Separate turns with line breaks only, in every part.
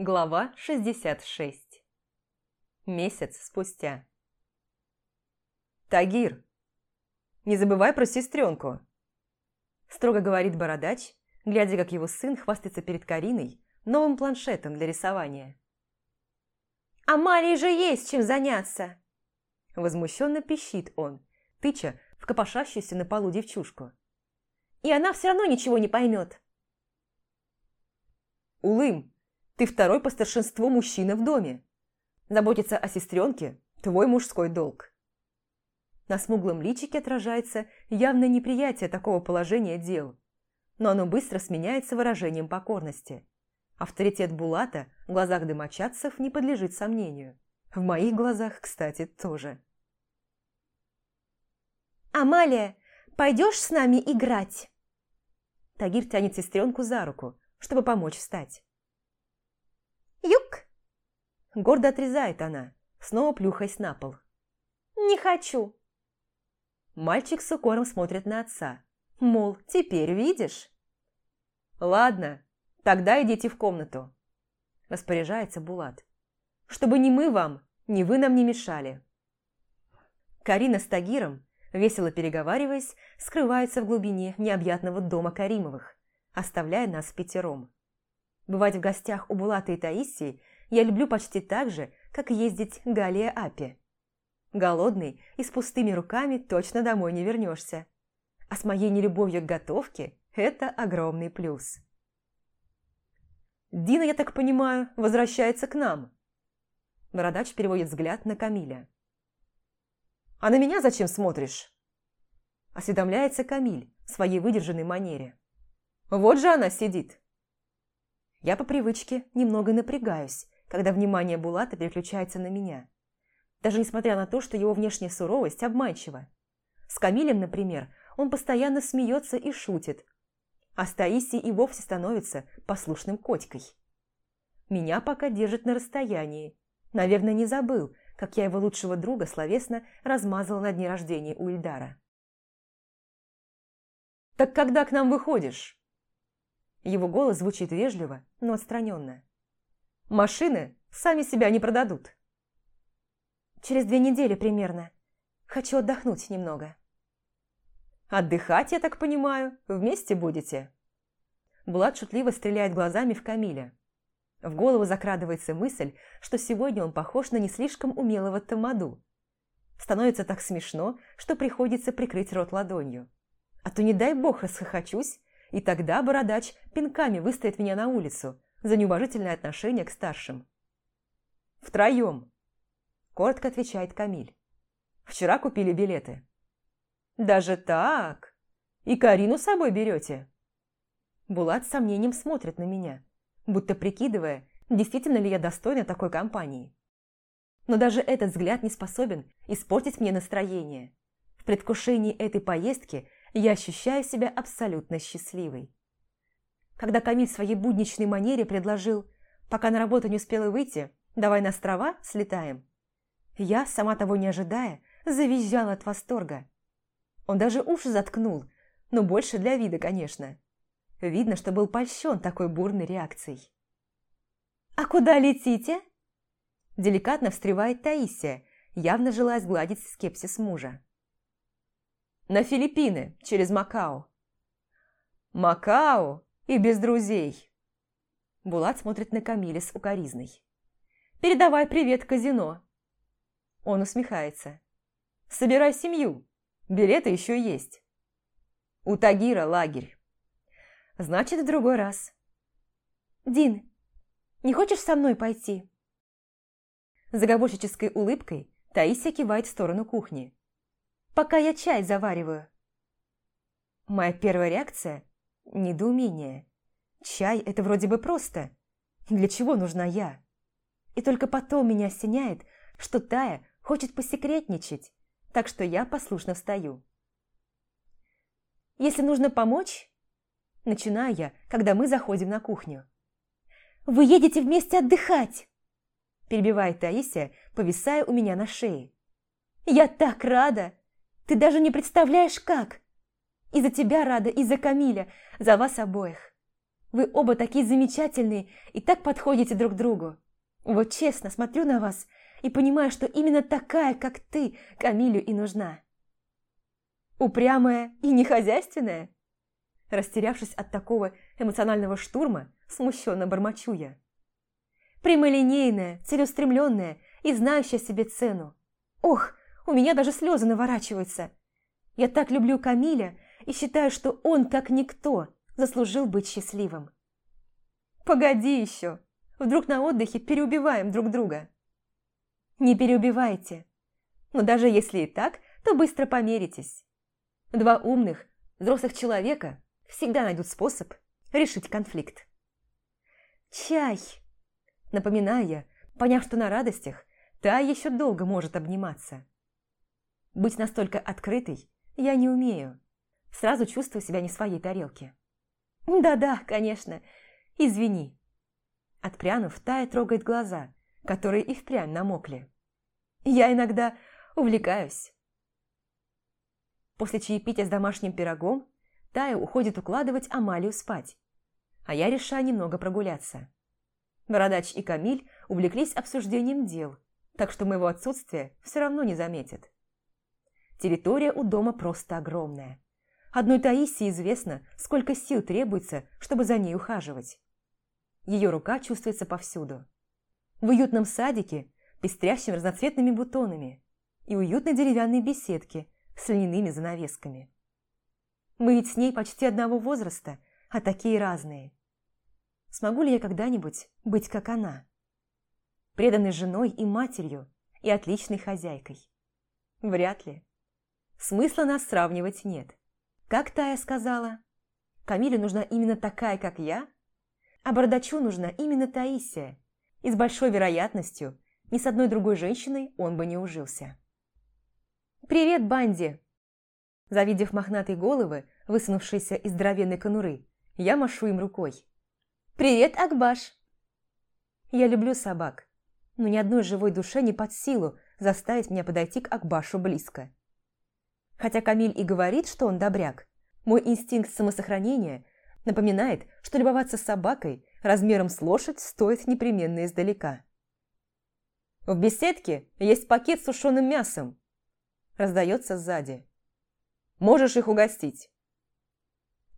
Глава 66 Месяц спустя «Тагир, не забывай про сестренку!» Строго говорит бородач, глядя, как его сын хвастается перед Кариной новым планшетом для рисования.
«А Марии же есть чем заняться!»
Возмущенно пищит он, тыча в копошащуюся на полу девчушку.
«И она все равно ничего не поймет!»
«Улым, ты второй по старшинству мужчина в доме. Заботиться о сестренке – твой мужской долг». На смуглом личике отражается явное неприятие такого положения дел, но оно быстро сменяется выражением покорности. Авторитет Булата в глазах домочадцев не подлежит сомнению. В моих глазах, кстати, тоже.
«Амалия, пойдешь с нами играть?»
Тагир тянет сестренку за руку, чтобы помочь встать.
«Юк!»
Гордо отрезает она, снова плюхаясь на пол.
«Не хочу!»
Мальчик с укором смотрит на отца. Мол, теперь видишь? «Ладно, тогда идите в комнату», – распоряжается Булат. «Чтобы ни мы вам, ни вы нам не мешали». Карина с Тагиром, весело переговариваясь, скрываются в глубине необъятного дома Каримовых, оставляя нас пятером. Бывать в гостях у Булата и Таисии я люблю почти так же, как ездить Галия Апи. Голодный и с пустыми руками точно домой не вернешься. А с моей нелюбовью к готовке это огромный плюс. Дина, я так понимаю, возвращается к нам. Бородач переводит взгляд на Камиля. «А на меня зачем смотришь?» Осведомляется Камиль в своей выдержанной манере. «Вот же она сидит!» Я по привычке немного напрягаюсь, когда внимание Булата переключается на меня. Даже несмотря на то, что его внешняя суровость обманчива. С Камилем, например, он постоянно смеется и шутит, а с Таисией и вовсе становится послушным котикой. Меня пока держит на расстоянии. Наверное, не забыл, как я его лучшего друга словесно размазала на дне рождения у Ильдара. «Так когда к нам выходишь?» Его голос звучит вежливо, но отстраненно. «Машины сами себя не продадут».
«Через две недели примерно. Хочу отдохнуть немного».
«Отдыхать, я так понимаю, вместе будете?» Влад шутливо стреляет глазами в Камиля. В голову закрадывается мысль, что сегодня он похож на не слишком умелого тамаду. Становится так смешно, что приходится прикрыть рот ладонью. А то не дай бог расхохочусь, и тогда бородач пинками выставит меня на улицу за неуважительное отношение к старшим. «Втроем», – коротко отвечает Камиль. «Вчера купили билеты». «Даже так? И Карину с собой берете?» Булат с сомнением смотрит на меня, будто прикидывая, действительно ли я достойна такой компании. Но даже этот взгляд не способен испортить мне настроение. В предвкушении этой поездки я ощущаю себя абсолютно счастливой. Когда Камиль в своей будничной манере предложил, пока на работу не успела выйти, давай на острова слетаем, я, сама того не ожидая, завизжала от восторга. Он даже уши заткнул, но больше для вида, конечно. Видно, что был польщен такой бурной реакцией.
«А куда летите?»
Деликатно встревает Таисия, явно желая сгладить скепсис мужа. На Филиппины, через Макао. Макао и без друзей. Булат смотрит на Камиля с укоризной. Передавай привет казино. Он усмехается. Собирай семью. Билеты еще есть. У Тагира лагерь. Значит, в другой раз.
Дин, не хочешь со мной пойти?
Заговорщической улыбкой Таисия кивает в сторону кухни
пока я чай завариваю».
Моя первая реакция – недоумение. Чай – это вроде бы просто. Для чего нужна я? И только потом меня осеняет, что Тая хочет посекретничать, так что я послушно встаю. «Если нужно помочь...» Начинаю я, когда мы заходим на кухню.
«Вы едете вместе отдыхать!»
Перебивает Таисия, повисая у меня на шее.
«Я так рада! Ты даже не представляешь, как. И за тебя рада, и за Камиля, за вас обоих. Вы оба такие замечательные и так подходите друг другу. Вот честно, смотрю на вас и понимаю, что именно такая, как ты, Камилю и нужна. Упрямая и нехозяйственная? Растерявшись от такого эмоционального штурма, смущенно бормочу я. Прямолинейная, целеустремленная и знающая себе цену. Ох, у меня даже слезы наворачиваются. Я так люблю Камиля и считаю, что он, как никто, заслужил быть счастливым. Погоди еще, вдруг на отдыхе переубиваем друг друга. Не переубивайте. Но даже если и так, то быстро помиритесь. Два умных, взрослых человека всегда найдут способ решить конфликт. «Чай!» Напоминаю я, поняв, что на радостях та еще долго может обниматься. Быть настолько открытой я не умею. Сразу чувствую себя не в своей тарелке. «Да-да, конечно. Извини». Отпрянув, Тая трогает глаза, которые и впрямь намокли. «Я иногда увлекаюсь». После чаепития с домашним пирогом Тая уходит укладывать Амалию спать, а я решаю немного прогуляться. Бородач и Камиль увлеклись обсуждением дел, так что моего отсутствия все равно не заметят. Территория у дома просто огромная. Одной Таисии известно, сколько сил требуется, чтобы за ней ухаживать. Ее рука чувствуется повсюду. В уютном садике, пестрящем разноцветными бутонами, и уютной деревянной беседке с льняными занавесками. Мы ведь с ней почти одного возраста, а такие разные. Смогу ли я когда-нибудь быть как она? Преданной женой и матерью, и отличной хозяйкой. Вряд ли. Смысла нас сравнивать нет. Как Тая сказала, Камиле нужна именно такая, как я, а Бардачу нужна именно Таисия, и с большой вероятностью ни с одной другой женщиной он бы не ужился. «Привет, Банди!» Завидев мохнатые головы, высунувшиеся из здоровенной конуры, я машу им рукой. «Привет, Акбаш!» Я люблю собак, но ни одной живой душе не под силу заставить меня подойти к Акбашу близко. Хотя Камиль и говорит, что он добряк, мой инстинкт самосохранения напоминает, что любоваться собакой размером с лошадь стоит непременно издалека. «В беседке есть пакет с сушеным мясом», раздается сзади. «Можешь их угостить».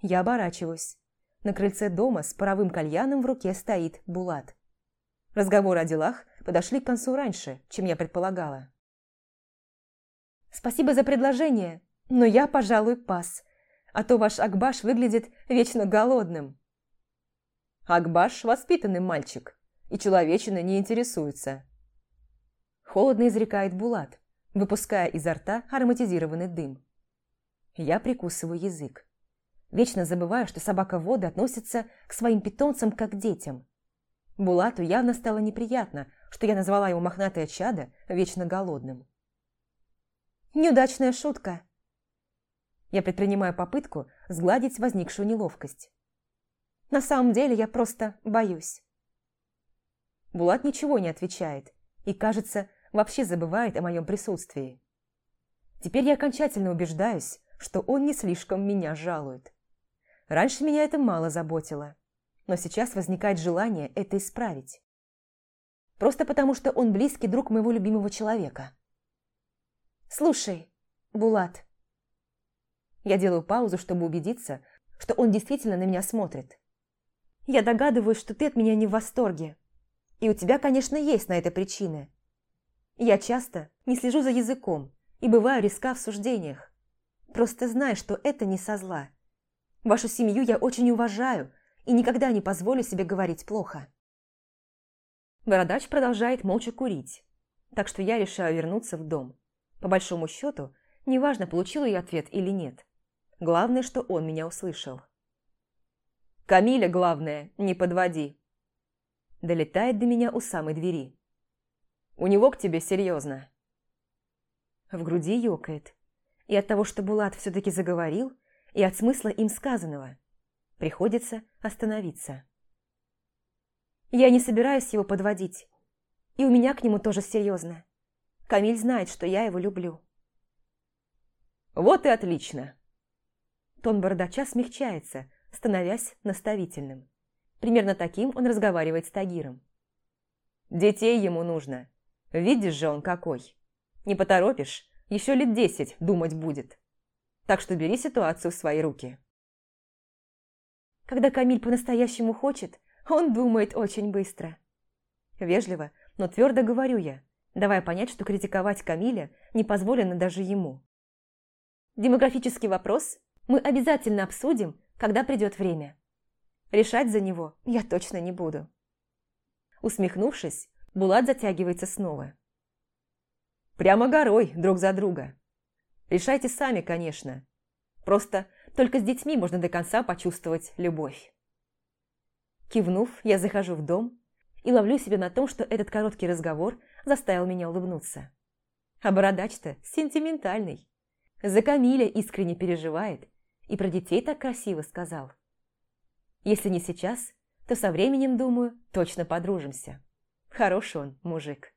Я оборачиваюсь. На крыльце дома с паровым кальяном в руке стоит Булат. Разговоры о делах подошли к концу раньше, чем я предполагала. «Спасибо за предложение, но я, пожалуй, пас, а то ваш Акбаш выглядит вечно голодным». «Акбаш – воспитанный мальчик, и человечина не интересуется». Холодно изрекает Булат, выпуская изо рта ароматизированный дым. Я прикусываю язык. Вечно забываю, что собака-воды относится к своим питомцам как детям. Булату явно стало неприятно, что я назвала его мохнатое чадо вечно голодным. Неудачная шутка. Я предпринимаю попытку сгладить возникшую неловкость. На самом деле я просто боюсь. Булат ничего не отвечает и, кажется, вообще забывает о моем присутствии. Теперь я окончательно убеждаюсь, что он не слишком меня жалует. Раньше меня это мало заботило, но сейчас возникает желание это исправить. Просто потому, что он близкий друг моего любимого человека. «Слушай, Булат». Я делаю паузу, чтобы убедиться, что он действительно на меня смотрит. «Я догадываюсь, что ты от меня не в восторге. И у тебя, конечно, есть на это причины. Я часто не слежу за языком и бываю риска в суждениях. Просто знай, что это не со зла. Вашу семью я очень уважаю и никогда не позволю себе говорить плохо». Бородач продолжает молча курить, так что я решаю вернуться в дом. По большому счету, неважно, получил я ответ или нет. Главное, что он меня услышал. «Камиля, главное, не подводи!» Долетает до меня у самой двери. «У него к тебе серьезно!» В груди ёкает. И от того, что Булат все-таки заговорил, и от смысла им сказанного. Приходится остановиться. Я не собираюсь его подводить. И у меня к нему тоже серьезно. Камиль знает, что я его люблю.
Вот и отлично.
Тон бородача смягчается, становясь наставительным.
Примерно таким он разговаривает с Тагиром. «Детей ему нужно. Видишь же он какой. Не поторопишь, еще лет десять думать будет. Так что бери ситуацию в свои руки».
Когда Камиль по-настоящему хочет, он думает очень быстро. Вежливо, но твердо говорю я, давая понять, что критиковать Камиля не позволено даже ему. Демографический вопрос мы обязательно обсудим, когда придет время. Решать за него я точно не буду. Усмехнувшись, Булат затягивается снова.
Прямо горой друг за друга. Решайте сами, конечно. Просто только с детьми можно до конца почувствовать любовь.
Кивнув, я захожу в дом и ловлю себя на том, что этот короткий разговор заставил меня улыбнуться. А бородач-то сентиментальный. За Камиля искренне переживает и про детей так красиво сказал. Если не сейчас, то со временем, думаю, точно подружимся. Хороший он мужик.